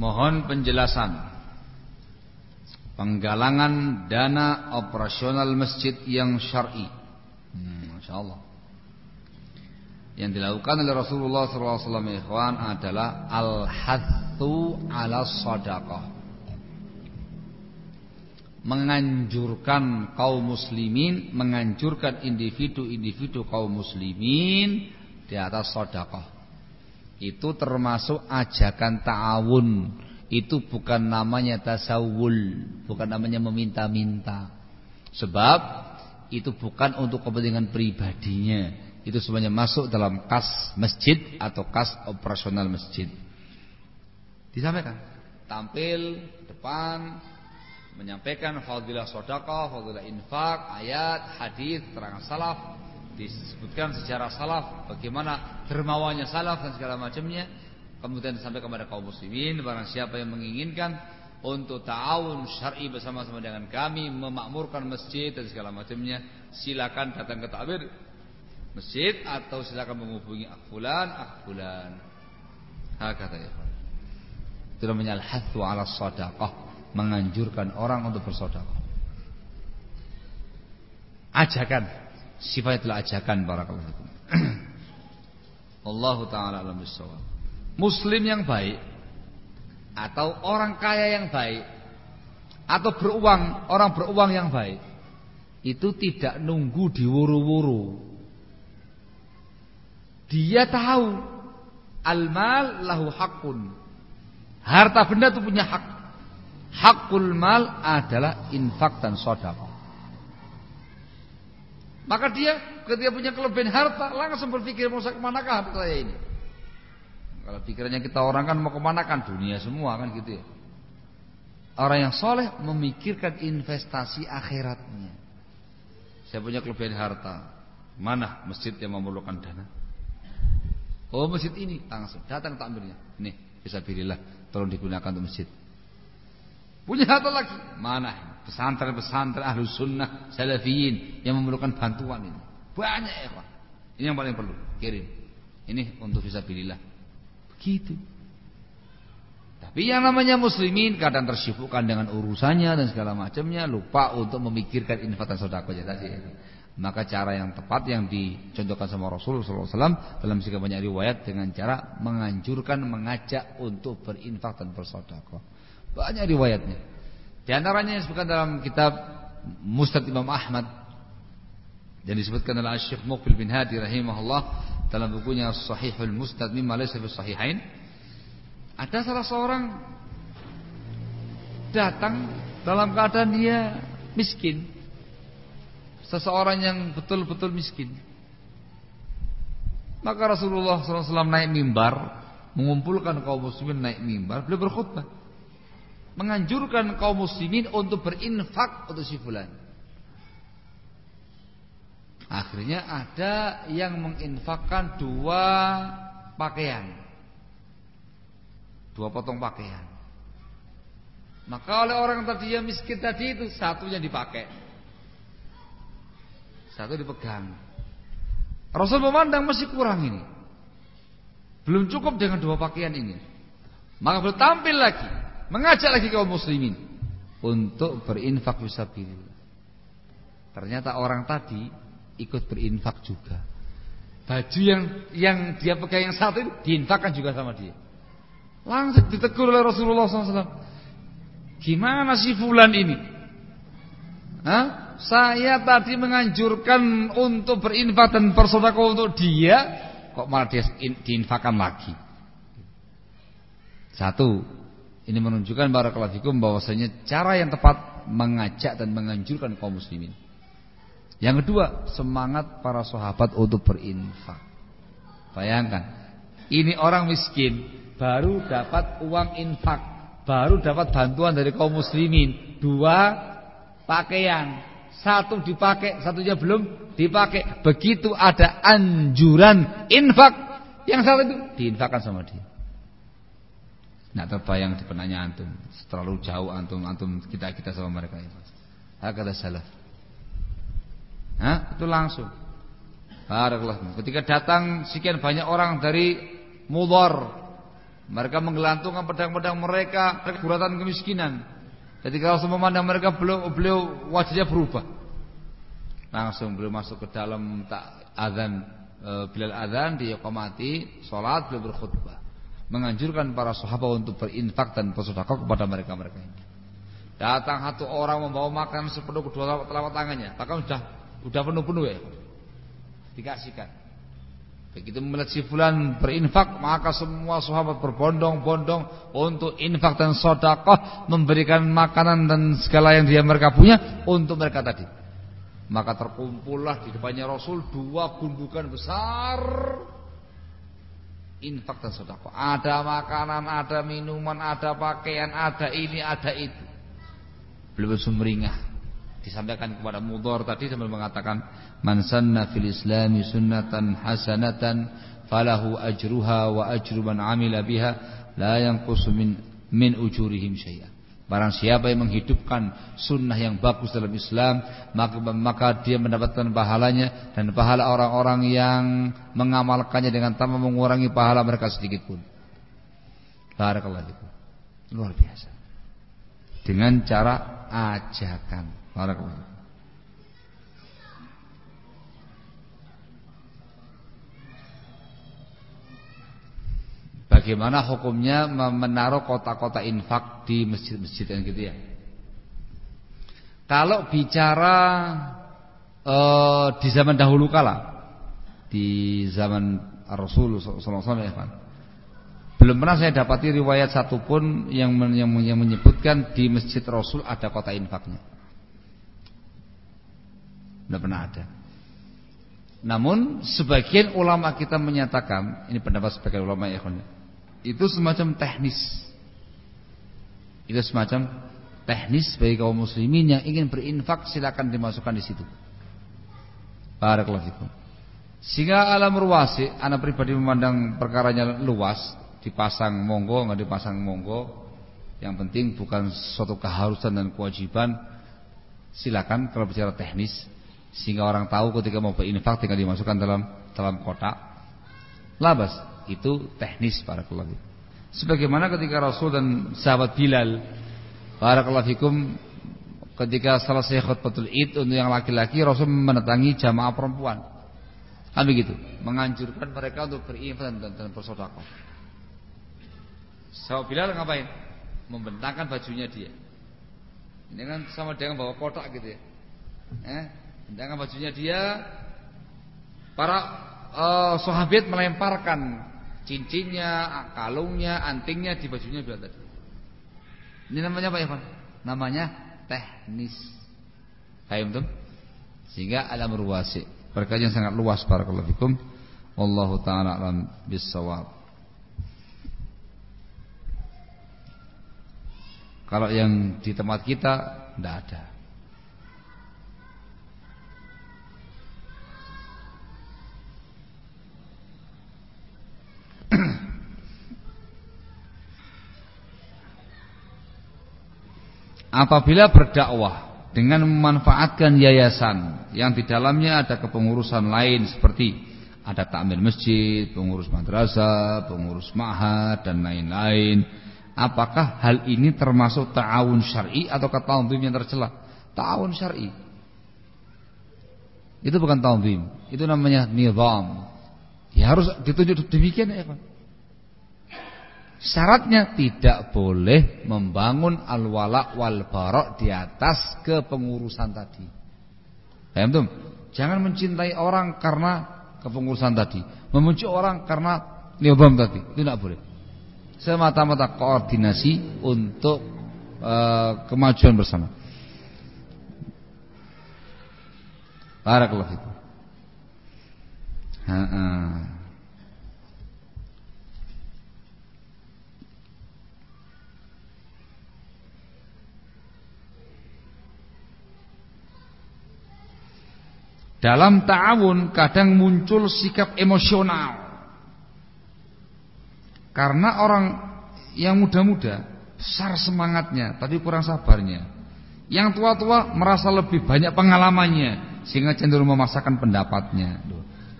Mohon penjelasan penggalangan dana operasional masjid yang syar'i. Hmm, Masya Allah. Yang dilakukan oleh Rasulullah SAW ikhwan adalah al-hathu ala sadaqah menganjurkan kaum muslimin, menganjurkan individu-individu kaum muslimin di atas sedekah. Itu termasuk ajakan ta'awun. Itu bukan namanya tasawul, bukan namanya meminta-minta. Sebab itu bukan untuk kepentingan pribadinya. Itu semuanya masuk dalam kas masjid atau kas operasional masjid. Disampaikan, tampil depan menyampaikan fadilah sedekah, fadilah infak, ayat, hadis, terangan salaf, disebutkan sejarah salaf, bagaimana dermawannya salaf dan segala macamnya. Kemudian disampaikan kepada kaum muslimin barang siapa yang menginginkan untuk ta'awun syar'i bersama-sama dengan kami memakmurkan masjid dan segala macamnya, silakan datang ke takbir masjid atau silakan menghubungi akfulan akfulan. Hakata ya. Itu namanya al-hathu 'ala shadaqah menganjurkan orang untuk bersedekah. Ajakan, sifat itulah ajakan barakallahu fikum. Allah taala alam. Muslim yang baik atau orang kaya yang baik atau beruang, orang beruang yang baik itu tidak nunggu diwuru-wuru. Dia tahu al-mal lahu hakun. Harta benda itu punya hak. Hakul mal adalah infak dan sodako. Maka dia ketika punya kelebihan harta langsung berpikir mau ke manakah harta saya ini. Kalau pikirannya kita orang kan mau ke mana kan dunia semua kan gitu ya. Orang yang soleh memikirkan investasi akhiratnya. Saya punya kelebihan harta. Mana masjid yang memerlukan dana? Oh masjid ini langsung datang takmirnya. Nih bisa pilihlah tolong digunakan untuk masjid. Punya satu lagi. Mana? Pesantren-pesantren ahlu sunnah salafiyin yang memerlukan bantuan ini. Banyak ya Pak. Ini yang paling perlu. Kirim. Ini untuk visabilillah. Begitu. Tapi yang namanya muslimin kadang tersibukkan dengan urusannya dan segala macamnya, lupa untuk memikirkan infak dan sedekah tadi. Maka cara yang tepat yang dicontohkan sama Rasulullah SAW dalam sekian banyak riwayat dengan cara menganjurkan, mengajak untuk berinfak dan bersedekah. Banyak riwayatnya. Di antaranya yang disebutkan dalam kitab Mustad Imam Ahmad dan disebutkan oleh Syekh Muqbil bin Hadi rahimahullah dalam bukunya Sahihul Mustad mimma laysa fi sahihain. Ada salah seorang datang dalam keadaan dia miskin. Seseorang yang betul-betul miskin. Maka Rasulullah SAW naik mimbar, mengumpulkan kaum muslimin naik mimbar, beliau berkhutbah menganjurkan kaum muslimin untuk berinfak untuk si fulan. Akhirnya ada yang menginfakkan dua pakaian. Dua potong pakaian. Maka oleh orang tadi yang miskin tadi itu satunya dipakai. Satu dipegang. Rasul memandang masih kurang ini. Belum cukup dengan dua pakaian ini. Maka bertampil lagi mengajak lagi kaum muslimin untuk berinfak fisabilillah. Ternyata orang tadi ikut berinfak juga. Baju yang yang dia pegang yang satu itu diinfakkan juga sama dia. Langsung ditegur oleh Rasulullah SAW. Gimana sih fulan ini? Hah? Saya tadi menganjurkan untuk berinfak dan bersedekah untuk dia, kok malah dia diinfakkan lagi. Satu, ini menunjukkan barakallahu fikum bahwasanya cara yang tepat mengajak dan menganjurkan kaum muslimin. Yang kedua, semangat para sahabat untuk berinfak. Bayangkan, ini orang miskin baru dapat uang infak, baru dapat bantuan dari kaum muslimin, dua pakaian, satu dipakai, satunya belum dipakai. Begitu ada anjuran infak, yang satu itu diinfakkan sama dia. Nak terbayang di penanya antum. Terlalu jauh antum antum kita kita sama mereka itu. Hakata salaf. Itu langsung. Barakallahu. Ketika datang sekian banyak orang dari Mudhar, Mereka menggelantungkan pedang-pedang mereka kuratan kemiskinan. Jadi kalau memandang mereka beliau, beliau wajahnya berubah. Langsung beliau masuk ke dalam tak azan e, Bilal dia komati sholat beliau berkhutbah menganjurkan para sahabat untuk berinfak dan bersedekah kepada mereka-mereka ini. Datang satu orang membawa makan sepenuh kedua telapak tangannya, bahkan sudah sudah penuh-penuh ya. Dikasihkan. Begitu melihat si fulan berinfak, maka semua sahabat berbondong-bondong untuk infak dan sedekah, memberikan makanan dan segala yang dia mereka punya untuk mereka tadi. Maka terkumpullah di depannya Rasul dua gundukan besar infak dan sedekah. Ada makanan, ada minuman, ada pakaian, ada ini, ada itu. Belum sumringah. Disampaikan kepada Mudhar tadi sambil mengatakan man sanna fil islami sunnatan hasanatan falahu ajruha wa ajru man amila biha la yanqusu min min ujurihim syai'an. Barang siapa yang menghidupkan sunnah yang bagus dalam Islam maka, maka dia mendapatkan pahalanya dan pahala orang-orang yang mengamalkannya dengan tanpa mengurangi pahala mereka sedikit pun. Barakallahu Luar biasa. Dengan cara ajakan. Barakallahu Bagaimana hukumnya menaruh kota-kota infak di masjid-masjid yang gitu ya? Kalau bicara uh, di zaman dahulu kala, di zaman Rasul Sallallahu ya belum pernah saya dapati riwayat satupun yang, yang, yang menyebutkan di masjid Rasul ada kota infaknya. Tidak pernah ada. Namun sebagian ulama kita menyatakan, ini pendapat sebagian ulama ya itu semacam teknis. Itu semacam teknis bagi kaum muslimin yang ingin berinfak silakan dimasukkan di situ. Barakallahu fikum. Sehingga alam ruwasi, anak pribadi memandang perkaranya luas, dipasang monggo, nggak dipasang monggo. Yang penting bukan suatu keharusan dan kewajiban. Silakan kalau bicara teknis, sehingga orang tahu ketika mau berinfak tinggal dimasukkan dalam dalam kotak. Labas, itu teknis para fikum. Sebagaimana ketika Rasul dan sahabat Bilal barakallahu fikum ketika selesai khutbatul Id untuk yang laki-laki Rasul mendatangi jamaah perempuan. Kan begitu, menganjurkan mereka untuk berinfak dan, dan bersedekah. Sahabat Bilal ngapain? Membentangkan bajunya dia. Ini kan sama dengan bawa kotak gitu ya. Eh, bentangkan bajunya dia. Para uh, sahabat melemparkan cincinnya, kalungnya, antingnya di bajunya bilang tadi. Ini namanya apa ya, Pak? Namanya teknis. Paham tuh? Sehingga alam ruwasi. Perkara yang sangat luas para fikum. Wallahu taala alam bisawab. Kalau yang di tempat kita tidak ada. Apabila berdakwah dengan memanfaatkan yayasan yang di dalamnya ada kepengurusan lain seperti ada takmir masjid, pengurus madrasah, pengurus ma'had dan lain-lain. Apakah hal ini termasuk ta'awun syar'i atau ta'awun yang tercela? Ta'awun syar'i. Itu bukan ta'awun, itu namanya nizam. Ya harus ditunjuk demikian ya, Pak. Syaratnya tidak boleh membangun al-wala wal barok di atas kepengurusan tadi. Paham tuh? Jangan mencintai orang karena kepengurusan tadi, membenci orang karena nizam tadi. Itu tidak boleh. Semata-mata koordinasi untuk uh, kemajuan bersama. Barakallahu. Ha -ha. Dalam ta'awun kadang muncul sikap emosional. Karena orang yang muda-muda besar semangatnya tapi kurang sabarnya. Yang tua-tua merasa lebih banyak pengalamannya sehingga cenderung memaksakan pendapatnya.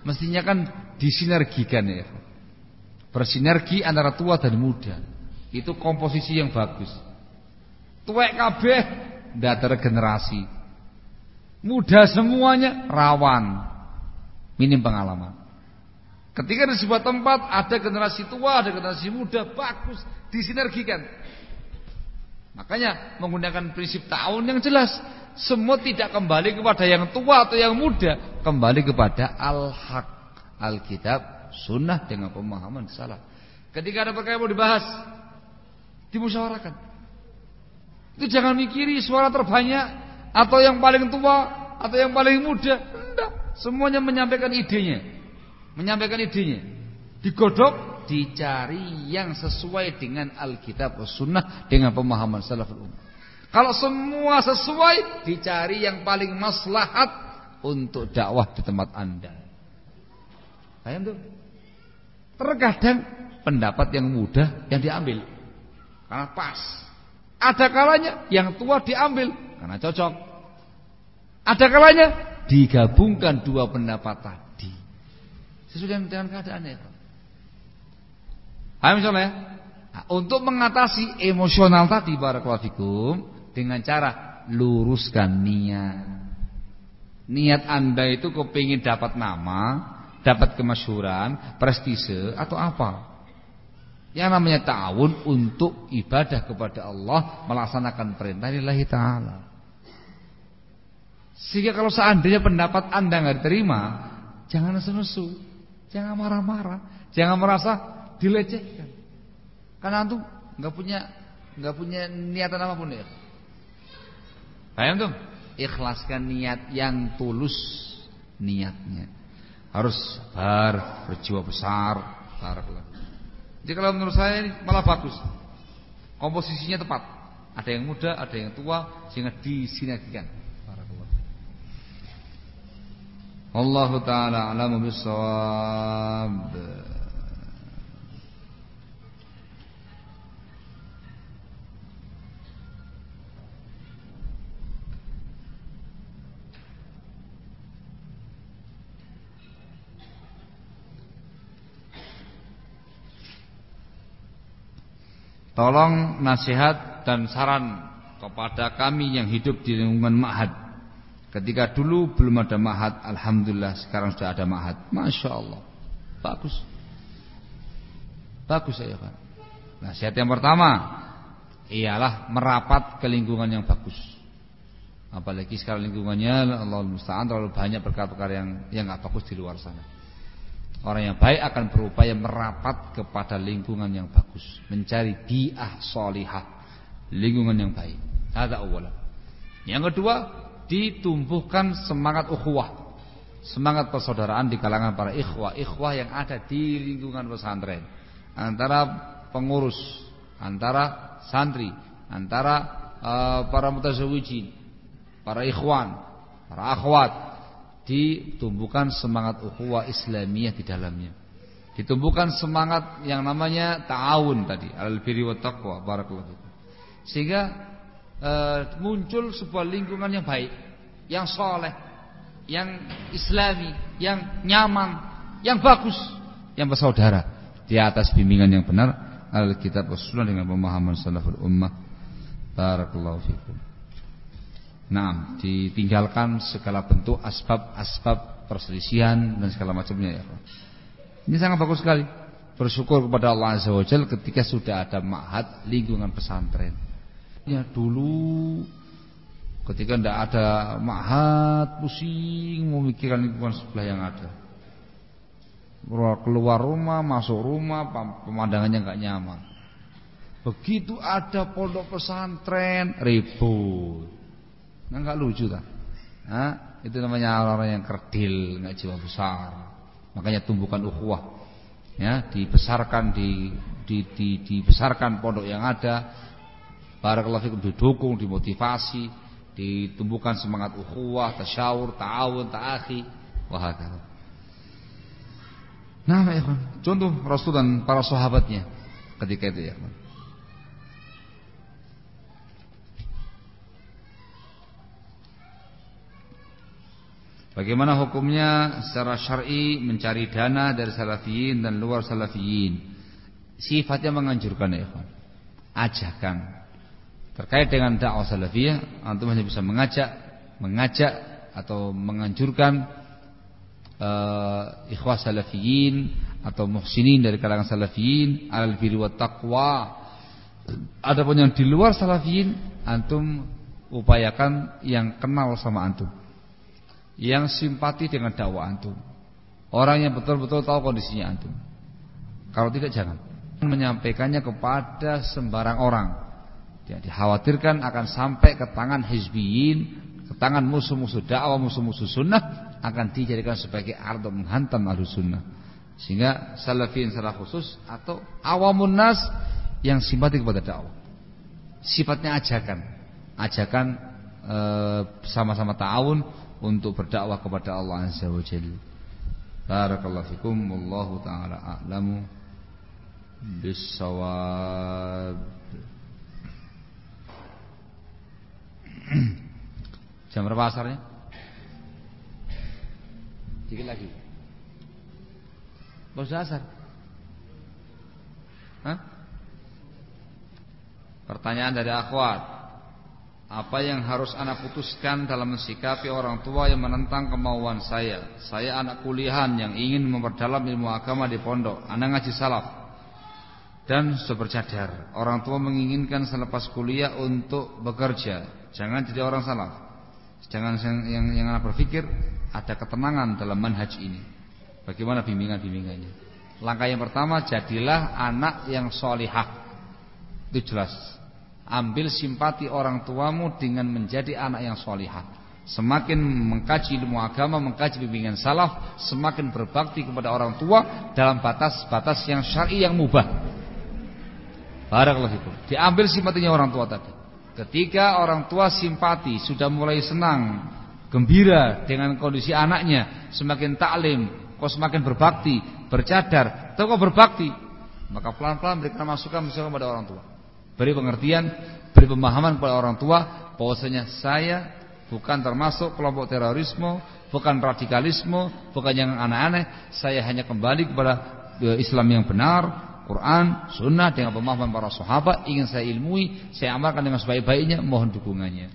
Mestinya kan disinergikan ya. Bersinergi antara tua dan muda. Itu komposisi yang bagus. Tuwek kabeh ndak tergenerasi. Muda semuanya rawan. Minim pengalaman. Ketika di sebuah tempat ada generasi tua, ada generasi muda, bagus, disinergikan. Makanya menggunakan prinsip tahun yang jelas, semua tidak kembali kepada yang tua atau yang muda, kembali kepada al-haq, al-kitab, sunnah dengan pemahaman salah. Ketika ada perkara yang mau dibahas, dimusyawarakan. Itu jangan mikiri suara terbanyak atau yang paling tua atau yang paling muda. Enggak, semuanya menyampaikan idenya menyampaikan idenya. Digodok, dicari yang sesuai dengan Alkitab Sunnah dengan pemahaman salaful ummah. Kalau semua sesuai, dicari yang paling maslahat untuk dakwah di tempat Anda. Paham tuh? Terkadang pendapat yang mudah yang diambil karena pas. Ada kalanya yang tua diambil karena cocok. Ada kalanya digabungkan dua pendapat Sesuai dengan keadaannya. Paham misalnya? Nah, untuk mengatasi emosional tadi barakallahu dengan cara luruskan niat. Niat Anda itu kepingin dapat nama, dapat kemasyhuran, prestise atau apa? Yang namanya ta'awun untuk ibadah kepada Allah melaksanakan perintah Allah taala. Sehingga kalau seandainya pendapat Anda nggak diterima, jangan nesu-nesu. Jangan marah-marah, jangan merasa dilecehkan. Karena antum nggak punya nggak punya niatan apa pun ya. Paham tuh? Ikhlaskan niat yang tulus niatnya. Harus bar berjiwa besar, barakallah. Jadi kalau menurut saya ini malah bagus. Komposisinya tepat. Ada yang muda, ada yang tua sehingga disinergikan. Allah taala alamu bisawab. Tolong nasihat dan saran kepada kami yang hidup di lingkungan ma'had Ketika dulu belum ada mahat, alhamdulillah sekarang sudah ada mahat. Masya Allah, bagus, bagus saya kan. Nasihat yang pertama ialah merapat ke lingkungan yang bagus. Apalagi sekarang lingkungannya Allah musta'an terlalu banyak perkara-perkara yang yang nggak bagus di luar sana. Orang yang baik akan berupaya merapat kepada lingkungan yang bagus, mencari bi'ah solihah, lingkungan yang baik. Ada awalan. Yang kedua, ditumbuhkan semangat ukhuwah, semangat persaudaraan di kalangan para ikhwah, ikhwah yang ada di lingkungan pesantren, antara pengurus, antara santri, antara uh, para mutazawijin, para ikhwan, para akhwat, ditumbuhkan semangat ukhuwah Islamiyah di dalamnya. Ditumbuhkan semangat yang namanya ta'awun tadi, al-birri wa taqwa, barakallahu Sehingga e, muncul sebuah lingkungan yang baik, yang soleh, yang islami, yang nyaman, yang bagus, yang bersaudara di atas bimbingan yang benar Alkitab Rasulullah dengan pemahaman salaful ummah. Barakallahu fikum. Nah, ditinggalkan segala bentuk asbab-asbab perselisihan dan segala macamnya ya. Ini sangat bagus sekali. Bersyukur kepada Allah Azza wa Jalla ketika sudah ada ma'had lingkungan pesantren. Ya dulu ketika tidak ada mahat pusing memikirkan lingkungan sebelah yang ada. Keluar rumah, masuk rumah, pemandangannya nggak nyaman. Begitu ada pondok pesantren, ribut. Nah, nggak lucu tak? Nah, itu namanya orang-orang yang kerdil, nggak jiwa besar. Makanya tumbuhkan ukhuwah. Ya, dibesarkan di, di, di dibesarkan pondok yang ada Barakallahu fikum didukung, dimotivasi, ditumbuhkan semangat ukhuwah, tasyawur, ta'awun, ta'akhi, wahakala. Nah, kan. Contoh Rasul dan para sahabatnya ketika itu ya Bagaimana hukumnya secara syar'i mencari dana dari salafiyin dan luar salafiyin? sifatnya menganjurkan ya ikhwan. Ajakan. Terkait dengan dakwah salafiyah, antum hanya bisa mengajak, mengajak atau menganjurkan uh, ikhwah salafiyin atau muhsinin dari kalangan salafiyin alal birri wat taqwa. Adapun yang di luar salafiyin, antum upayakan yang kenal sama antum. Yang simpati dengan dakwah antum. Orang yang betul-betul tahu kondisinya antum. Kalau tidak jangan menyampaikannya kepada sembarang orang. Ya, dikhawatirkan akan sampai ke tangan hizbiyin, ke tangan musuh-musuh dakwah, musuh-musuh sunnah akan dijadikan sebagai alat menghantam ahlu sunnah. Sehingga salafin secara khusus atau awamun nas yang simpati kepada dakwah. Sifatnya ajakan, ajakan e, sama-sama ta'awun untuk berdakwah kepada Allah Azza wa Jalla. Barakallahu fikum wallahu taala a'lamu bisawab Jam berapa asarnya? Dikit lagi Baru asar Hah? Pertanyaan dari akhwat apa yang harus anak putuskan dalam mensikapi orang tua yang menentang kemauan saya Saya anak kuliahan yang ingin memperdalam ilmu agama di pondok Anak ngaji salaf dan sudah bercadar. Orang tua menginginkan selepas kuliah untuk bekerja. Jangan jadi orang salaf. Jangan yang yang anak berpikir ada ketenangan dalam manhaj ini. Bagaimana bimbingan-bimbingannya? Langkah yang pertama jadilah anak yang solihah. Itu jelas. Ambil simpati orang tuamu dengan menjadi anak yang solihah. Semakin mengkaji ilmu agama, mengkaji bimbingan salaf, semakin berbakti kepada orang tua dalam batas-batas yang syar'i yang mubah. Barakallahu fikum. Diambil simpatinya orang tua tadi. Ketika orang tua simpati, sudah mulai senang, gembira dengan kondisi anaknya, semakin taklim, kok semakin berbakti, bercadar, atau berbakti, maka pelan-pelan berikan masukan masukan kepada orang tua. Beri pengertian, beri pemahaman kepada orang tua bahwasanya saya bukan termasuk kelompok terorisme, bukan radikalisme, bukan yang aneh-aneh, saya hanya kembali kepada eh, Islam yang benar, Quran, Sunnah dengan pemahaman para sahabat ingin saya ilmui, saya amalkan dengan sebaik-baiknya, mohon dukungannya.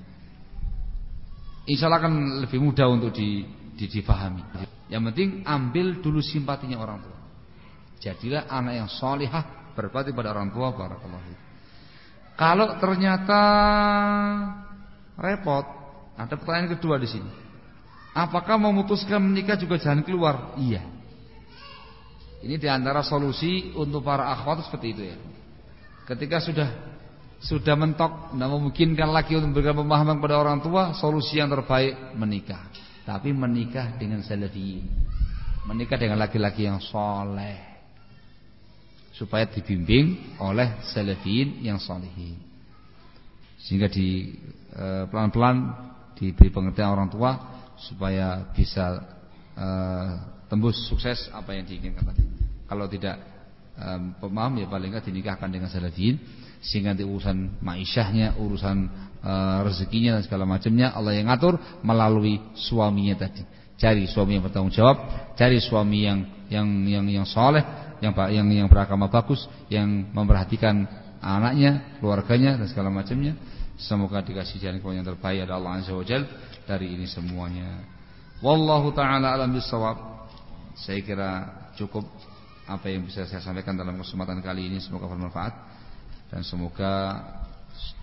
Insya Allah akan lebih mudah untuk di, di, difahami. Yang penting ambil dulu simpatinya orang tua. Jadilah anak yang solihah berbakti pada orang tua. Barakallahu. Kalau ternyata repot, ada pertanyaan kedua di sini. Apakah memutuskan menikah juga jalan keluar? Iya. Ini di antara solusi untuk para akhwat seperti itu ya. Ketika sudah sudah mentok, tidak memungkinkan lagi untuk memberikan pemahaman kepada orang tua, solusi yang terbaik menikah. Tapi menikah dengan salafi, menikah dengan laki-laki yang soleh, supaya dibimbing oleh salafiyin yang solehin. Sehingga di eh, pelan-pelan diberi pengertian orang tua supaya bisa uh, tembus sukses apa yang diinginkan tadi. Kalau tidak um, pemaham ya paling tidak dinikahkan dengan salafiyin sehingga nanti urusan maishahnya, urusan uh, rezekinya dan segala macamnya Allah yang ngatur melalui suaminya tadi. Cari suami yang bertanggung jawab, cari suami yang yang yang yang soleh, yang yang yang beragama bagus, yang memperhatikan anaknya, keluarganya dan segala macamnya. Semoga dikasih jalan yang terbaik ada Allah Azza wa dari ini semuanya. Wallahu taala alam bisawab. Saya kira cukup apa yang bisa saya sampaikan dalam kesempatan kali ini semoga bermanfaat dan semoga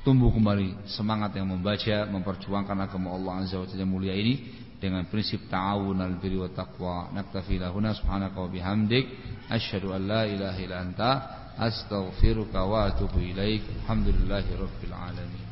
tumbuh kembali semangat yang membaca memperjuangkan agama Allah Azza wa Jalla mulia ini dengan prinsip ta'awun al-birri wa taqwa naktafi lahuna subhanaka wa bihamdik asyhadu an la ilaha illa anta astaghfiruka wa atubu ilaik alhamdulillahi rabbil alamin